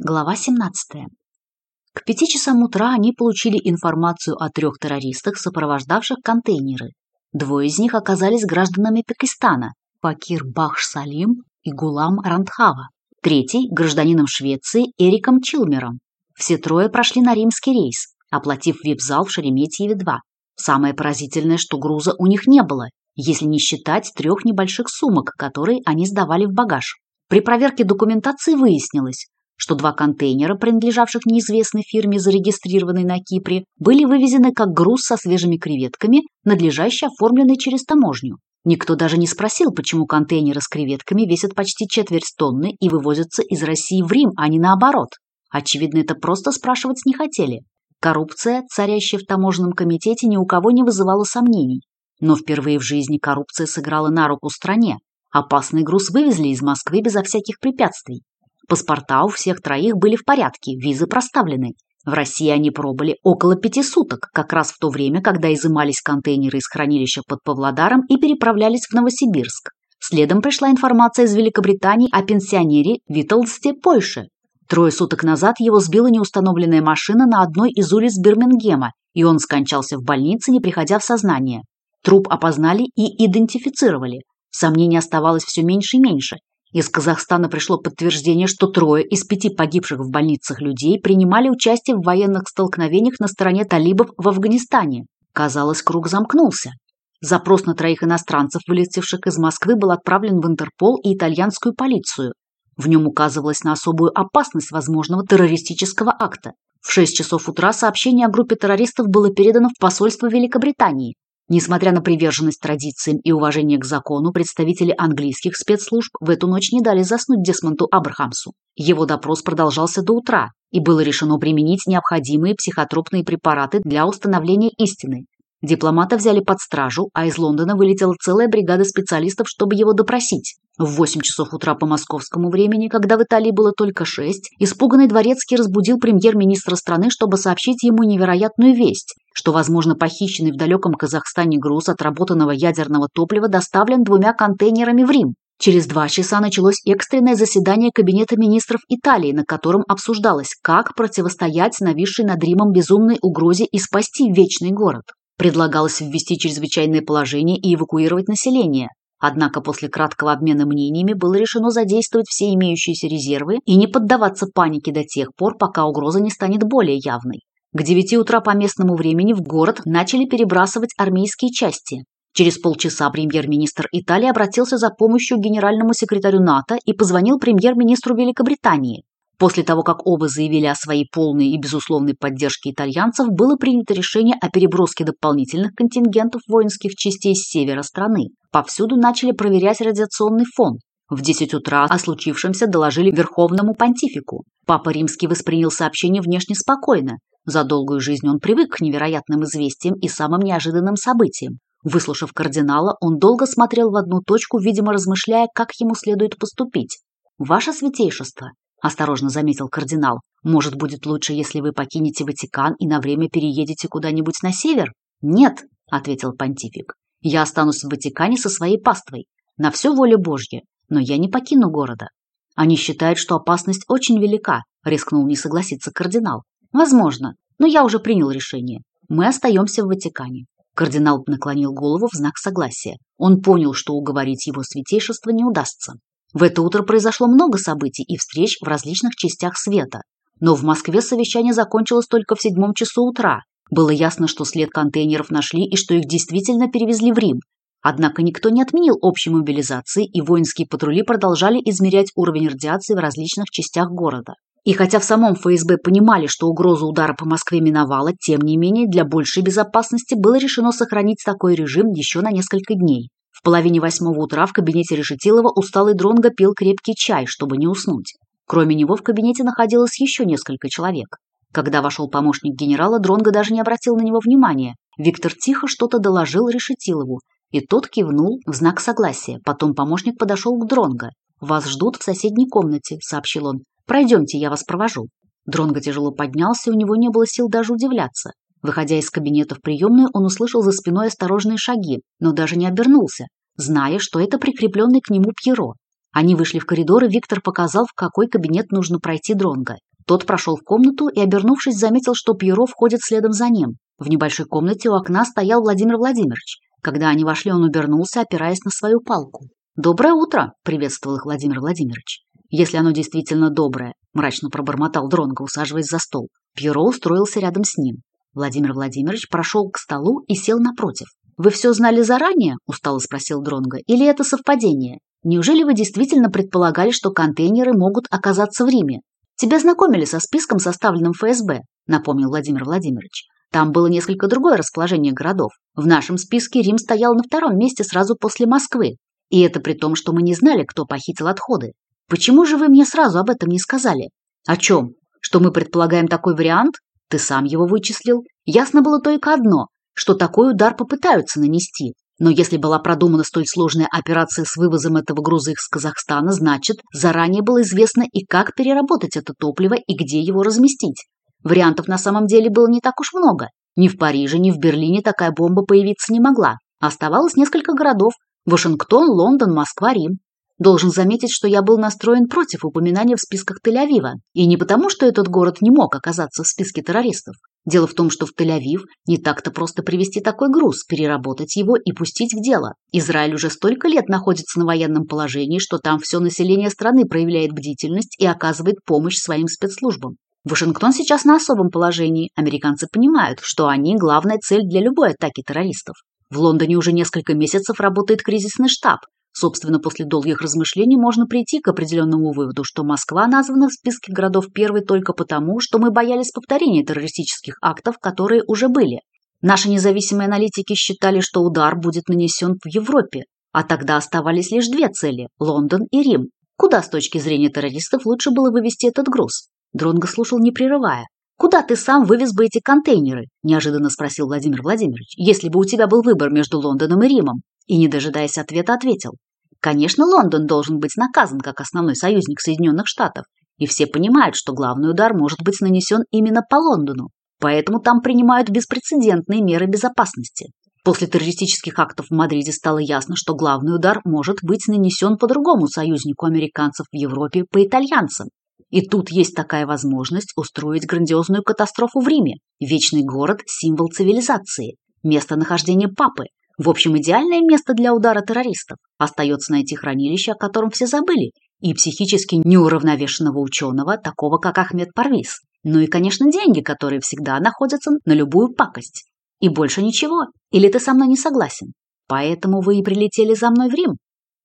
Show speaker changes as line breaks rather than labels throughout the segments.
Глава 17. К пяти часам утра они получили информацию о трех террористах, сопровождавших контейнеры. Двое из них оказались гражданами Пакистана – Пакир Бахш Салим и Гулам Рандхава. Третий – гражданином Швеции Эриком Чилмером. Все трое прошли на римский рейс, оплатив вип-зал в Шереметьеве-2. Самое поразительное, что груза у них не было, если не считать трех небольших сумок, которые они сдавали в багаж. При проверке документации выяснилось, что два контейнера, принадлежавших неизвестной фирме, зарегистрированной на Кипре, были вывезены как груз со свежими креветками, надлежаще оформленный через таможню. Никто даже не спросил, почему контейнеры с креветками весят почти четверть тонны и вывозятся из России в Рим, а не наоборот. Очевидно, это просто спрашивать не хотели. Коррупция, царящая в таможенном комитете, ни у кого не вызывала сомнений. Но впервые в жизни коррупция сыграла на руку стране. Опасный груз вывезли из Москвы безо всяких препятствий. Паспорта у всех троих были в порядке, визы проставлены. В России они пробыли около пяти суток, как раз в то время, когда изымались контейнеры из хранилища под Павлодаром и переправлялись в Новосибирск. Следом пришла информация из Великобритании о пенсионере Виттлсте Польше. Трое суток назад его сбила неустановленная машина на одной из улиц Бирмингема, и он скончался в больнице, не приходя в сознание. Труп опознали и идентифицировали. Сомнений оставалось все меньше и меньше. Из Казахстана пришло подтверждение, что трое из пяти погибших в больницах людей принимали участие в военных столкновениях на стороне талибов в Афганистане. Казалось, круг замкнулся. Запрос на троих иностранцев, вылетевших из Москвы, был отправлен в Интерпол и итальянскую полицию. В нем указывалось на особую опасность возможного террористического акта. В 6 часов утра сообщение о группе террористов было передано в посольство Великобритании. Несмотря на приверженность традициям и уважение к закону, представители английских спецслужб в эту ночь не дали заснуть Десмонту Абрахамсу. Его допрос продолжался до утра, и было решено применить необходимые психотропные препараты для установления истины, Дипломата взяли под стражу, а из Лондона вылетела целая бригада специалистов, чтобы его допросить. В 8 часов утра по московскому времени, когда в Италии было только 6, испуганный дворецкий разбудил премьер-министра страны, чтобы сообщить ему невероятную весть, что, возможно, похищенный в далеком Казахстане груз отработанного ядерного топлива доставлен двумя контейнерами в Рим. Через два часа началось экстренное заседание Кабинета министров Италии, на котором обсуждалось, как противостоять нависшей над Римом безумной угрозе и спасти вечный город. Предлагалось ввести чрезвычайное положение и эвакуировать население. Однако после краткого обмена мнениями было решено задействовать все имеющиеся резервы и не поддаваться панике до тех пор, пока угроза не станет более явной. К 9 утра по местному времени в город начали перебрасывать армейские части. Через полчаса премьер-министр Италии обратился за помощью к генеральному секретарю НАТО и позвонил премьер-министру Великобритании. После того, как оба заявили о своей полной и безусловной поддержке итальянцев, было принято решение о переброске дополнительных контингентов воинских частей с севера страны. Повсюду начали проверять радиационный фон. В 10 утра о случившемся доложили Верховному понтифику. Папа Римский воспринял сообщение внешне спокойно. За долгую жизнь он привык к невероятным известиям и самым неожиданным событиям. Выслушав кардинала, он долго смотрел в одну точку, видимо, размышляя, как ему следует поступить. «Ваше святейшество, — осторожно заметил кардинал. «Может, будет лучше, если вы покинете Ватикан и на время переедете куда-нибудь на север?» «Нет», — ответил понтифик. «Я останусь в Ватикане со своей паствой. На все воля Божья. Но я не покину города». «Они считают, что опасность очень велика», — рискнул не согласиться кардинал. «Возможно, но я уже принял решение. Мы остаемся в Ватикане». Кардинал наклонил голову в знак согласия. Он понял, что уговорить его святейшество не удастся. В это утро произошло много событий и встреч в различных частях света. Но в Москве совещание закончилось только в седьмом часу утра. Было ясно, что след контейнеров нашли и что их действительно перевезли в Рим. Однако никто не отменил общей мобилизации, и воинские патрули продолжали измерять уровень радиации в различных частях города. И хотя в самом ФСБ понимали, что угроза удара по Москве миновала, тем не менее для большей безопасности было решено сохранить такой режим еще на несколько дней. В половине восьмого утра в кабинете Решетилова усталый дронго пил крепкий чай, чтобы не уснуть. Кроме него в кабинете находилось еще несколько человек. Когда вошел помощник генерала, дронго даже не обратил на него внимания. Виктор тихо что-то доложил Решетилову, и тот кивнул в знак согласия. Потом помощник подошел к дронго «Вас ждут в соседней комнате», — сообщил он. «Пройдемте, я вас провожу». Дронго тяжело поднялся, у него не было сил даже удивляться. Выходя из кабинета в приемную, он услышал за спиной осторожные шаги, но даже не обернулся, зная, что это прикрепленный к нему Пьеро. Они вышли в коридор, и Виктор показал, в какой кабинет нужно пройти Дронго. Тот прошел в комнату и, обернувшись, заметил, что Пьеро входит следом за ним. В небольшой комнате у окна стоял Владимир Владимирович. Когда они вошли, он обернулся, опираясь на свою палку. «Доброе утро!» – приветствовал их Владимир Владимирович. «Если оно действительно доброе», – мрачно пробормотал Дронго, усаживаясь за стол. Пьеро устроился рядом с ним. Владимир Владимирович прошел к столу и сел напротив. «Вы все знали заранее?» – устало спросил Дронга. «Или это совпадение? Неужели вы действительно предполагали, что контейнеры могут оказаться в Риме? Тебя знакомили со списком, составленным ФСБ?» – напомнил Владимир Владимирович. «Там было несколько другое расположение городов. В нашем списке Рим стоял на втором месте сразу после Москвы. И это при том, что мы не знали, кто похитил отходы. Почему же вы мне сразу об этом не сказали?» «О чем? Что мы предполагаем такой вариант?» Ты сам его вычислил. Ясно было только одно, что такой удар попытаются нанести. Но если была продумана столь сложная операция с вывозом этого груза из Казахстана, значит, заранее было известно и как переработать это топливо и где его разместить. Вариантов на самом деле было не так уж много. Ни в Париже, ни в Берлине такая бомба появиться не могла. Оставалось несколько городов – Вашингтон, Лондон, Москва, Рим. Должен заметить, что я был настроен против упоминания в списках Тель-Авива. И не потому, что этот город не мог оказаться в списке террористов. Дело в том, что в Тель-Авив не так-то просто привезти такой груз, переработать его и пустить в дело. Израиль уже столько лет находится на военном положении, что там все население страны проявляет бдительность и оказывает помощь своим спецслужбам. Вашингтон сейчас на особом положении. Американцы понимают, что они – главная цель для любой атаки террористов. В Лондоне уже несколько месяцев работает кризисный штаб, Собственно, после долгих размышлений можно прийти к определенному выводу, что Москва названа в списке городов первой только потому, что мы боялись повторения террористических актов, которые уже были. Наши независимые аналитики считали, что удар будет нанесен в Европе, а тогда оставались лишь две цели – Лондон и Рим. Куда с точки зрения террористов лучше было вывести этот груз? Дронго слушал, не прерывая. «Куда ты сам вывез бы эти контейнеры?» – неожиданно спросил Владимир Владимирович. «Если бы у тебя был выбор между Лондоном и Римом?» И, не дожидаясь ответа, ответил. Конечно, Лондон должен быть наказан как основной союзник Соединенных Штатов, и все понимают, что главный удар может быть нанесен именно по Лондону, поэтому там принимают беспрецедентные меры безопасности. После террористических актов в Мадриде стало ясно, что главный удар может быть нанесен по другому союзнику американцев в Европе, по итальянцам. И тут есть такая возможность устроить грандиозную катастрофу в Риме. Вечный город – символ цивилизации, место нахождения папы, в общем, идеальное место для удара террористов. Остается найти хранилище, о котором все забыли, и психически неуравновешенного ученого, такого как Ахмед Парвиз. Ну и, конечно, деньги, которые всегда находятся на любую пакость. И больше ничего. Или ты со мной не согласен? Поэтому вы и прилетели за мной в Рим?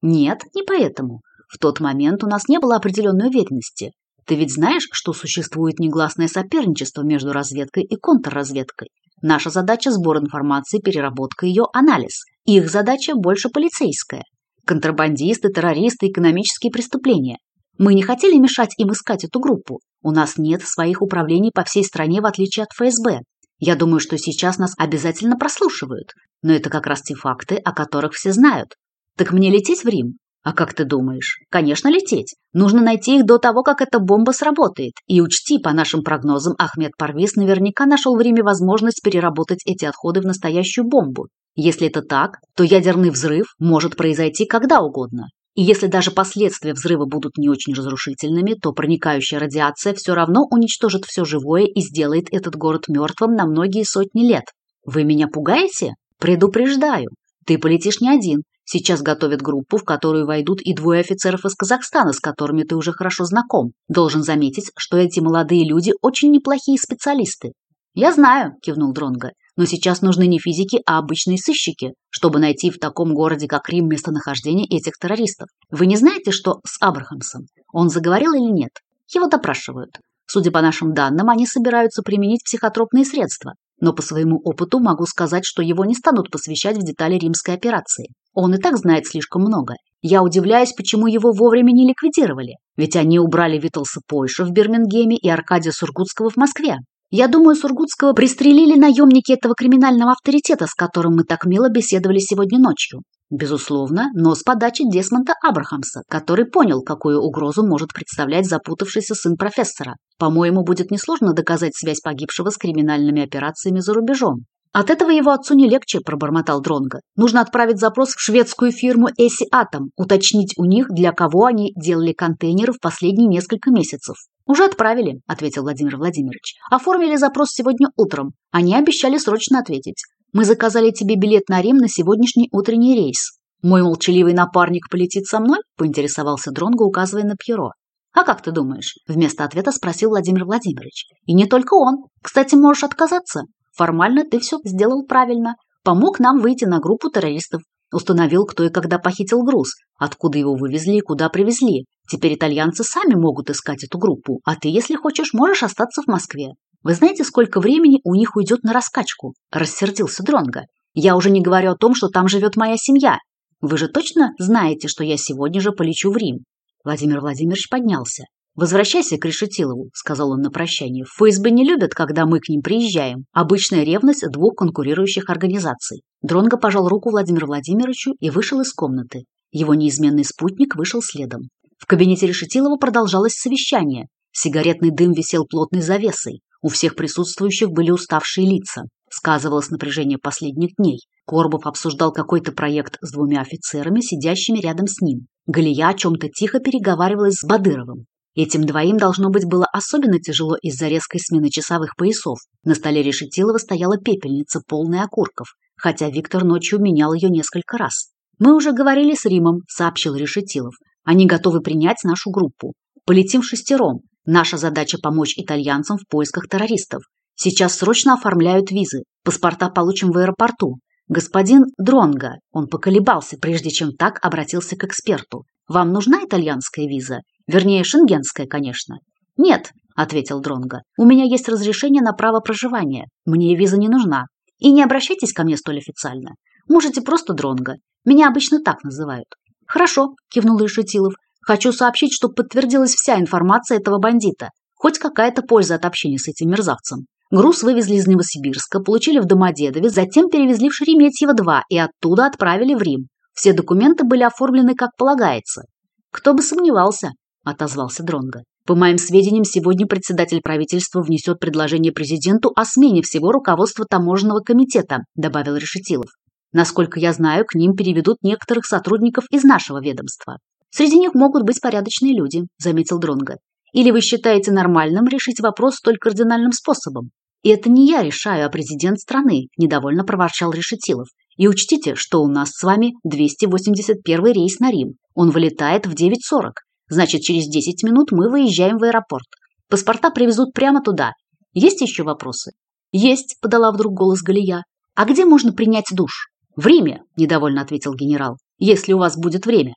Нет, не поэтому. В тот момент у нас не было определенной уверенности. Ты ведь знаешь, что существует негласное соперничество между разведкой и контрразведкой. Наша задача – сбор информации, переработка ее, анализ. Их задача больше полицейская. Контрабандисты, террористы, экономические преступления. Мы не хотели мешать им искать эту группу. У нас нет своих управлений по всей стране, в отличие от ФСБ. Я думаю, что сейчас нас обязательно прослушивают. Но это как раз те факты, о которых все знают. Так мне лететь в Рим? А как ты думаешь? Конечно, лететь. Нужно найти их до того, как эта бомба сработает. И учти, по нашим прогнозам, Ахмед Парвиз наверняка нашел время Риме возможность переработать эти отходы в настоящую бомбу. Если это так, то ядерный взрыв может произойти когда угодно. И если даже последствия взрыва будут не очень разрушительными, то проникающая радиация все равно уничтожит все живое и сделает этот город мертвым на многие сотни лет. Вы меня пугаете? Предупреждаю. Ты полетишь не один. Сейчас готовят группу, в которую войдут и двое офицеров из Казахстана, с которыми ты уже хорошо знаком. Должен заметить, что эти молодые люди очень неплохие специалисты. Я знаю, кивнул Дронга. Но сейчас нужны не физики, а обычные сыщики, чтобы найти в таком городе, как Рим, местонахождение этих террористов. Вы не знаете, что с Абрахамсом? Он заговорил или нет? Его допрашивают. Судя по нашим данным, они собираются применить психотропные средства. Но по своему опыту могу сказать, что его не станут посвящать в детали римской операции. Он и так знает слишком много. Я удивляюсь, почему его вовремя не ликвидировали. Ведь они убрали Витлса Польша в Бирмингеме и Аркадия Сургутского в Москве. Я думаю, Сургутского пристрелили наемники этого криминального авторитета, с которым мы так мило беседовали сегодня ночью. Безусловно, но с подачи Десмонта Абрахамса, который понял, какую угрозу может представлять запутавшийся сын профессора. По-моему, будет несложно доказать связь погибшего с криминальными операциями за рубежом. От этого его отцу не легче, пробормотал Дронга. Нужно отправить запрос в шведскую фирму Эси Атом, уточнить у них, для кого они делали контейнеры в последние несколько месяцев. Уже отправили, ответил Владимир Владимирович. Оформили запрос сегодня утром. Они обещали срочно ответить. Мы заказали тебе билет на Рим на сегодняшний утренний рейс. Мой молчаливый напарник полетит со мной?» – поинтересовался Дронго, указывая на Пьеро. «А как ты думаешь?» – вместо ответа спросил Владимир Владимирович. «И не только он. Кстати, можешь отказаться. Формально ты все сделал правильно. Помог нам выйти на группу террористов. Установил, кто и когда похитил груз, откуда его вывезли и куда привезли. Теперь итальянцы сами могут искать эту группу, а ты, если хочешь, можешь остаться в Москве. Вы знаете, сколько времени у них уйдет на раскачку? Рассердился Дронга. Я уже не говорю о том, что там живет моя семья. Вы же точно знаете, что я сегодня же полечу в Рим. Владимир Владимирович поднялся. «Возвращайся к Решетилову», — сказал он на прощание. «В ФСБ не любят, когда мы к ним приезжаем. Обычная ревность двух конкурирующих организаций». Дронга пожал руку Владимиру Владимировичу и вышел из комнаты. Его неизменный спутник вышел следом. В кабинете Решетилова продолжалось совещание. Сигаретный дым висел плотной завесой. У всех присутствующих были уставшие лица. Сказывалось напряжение последних дней. Корбов обсуждал какой-то проект с двумя офицерами, сидящими рядом с ним. Галия о чем-то тихо переговаривалась с Бадыровым. Этим двоим должно быть было особенно тяжело из-за резкой смены часовых поясов. На столе Решетилова стояла пепельница, полная окурков, хотя Виктор ночью менял ее несколько раз. «Мы уже говорили с Римом», — сообщил Решетилов. «Они готовы принять нашу группу. Полетим шестером. Наша задача помочь итальянцам в поисках террористов. Сейчас срочно оформляют визы. Паспорта получим в аэропорту. Господин Дронга, он поколебался, прежде чем так обратился к эксперту. Вам нужна итальянская виза? Вернее, шенгенская, конечно. Нет, ответил Дронга. У меня есть разрешение на право проживания. Мне виза не нужна. И не обращайтесь ко мне столь официально. Можете просто Дронга. Меня обычно так называют. Хорошо, кивнул Ишетилов. Хочу сообщить, что подтвердилась вся информация этого бандита. Хоть какая-то польза от общения с этим мерзавцем. Груз вывезли из Новосибирска, получили в Домодедове, затем перевезли в Шереметьево-2 и оттуда отправили в Рим. Все документы были оформлены как полагается. «Кто бы сомневался», – отозвался Дронга. «По моим сведениям, сегодня председатель правительства внесет предложение президенту о смене всего руководства таможенного комитета», – добавил Решетилов. «Насколько я знаю, к ним переведут некоторых сотрудников из нашего ведомства. Среди них могут быть порядочные люди, заметил Дронга. Или вы считаете нормальным решить вопрос столь кардинальным способом? И это не я решаю, а президент страны, недовольно проворчал Решетилов. И учтите, что у нас с вами 281 рейс на Рим. Он вылетает в 9.40. Значит, через 10 минут мы выезжаем в аэропорт. Паспорта привезут прямо туда. Есть еще вопросы? Есть, подала вдруг голос Галия. А где можно принять душ? В Риме, недовольно ответил генерал. Если у вас будет время.